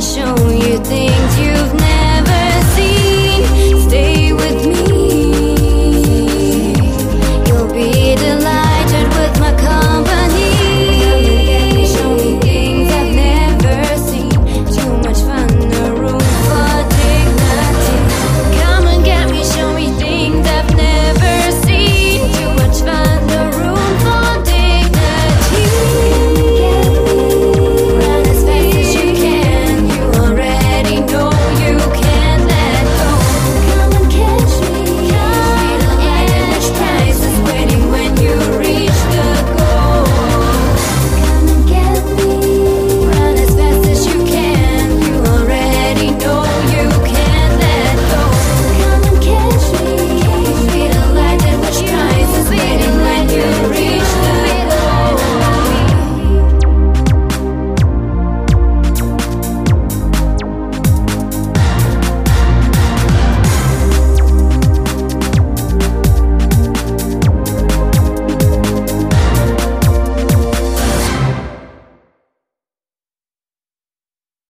show you things you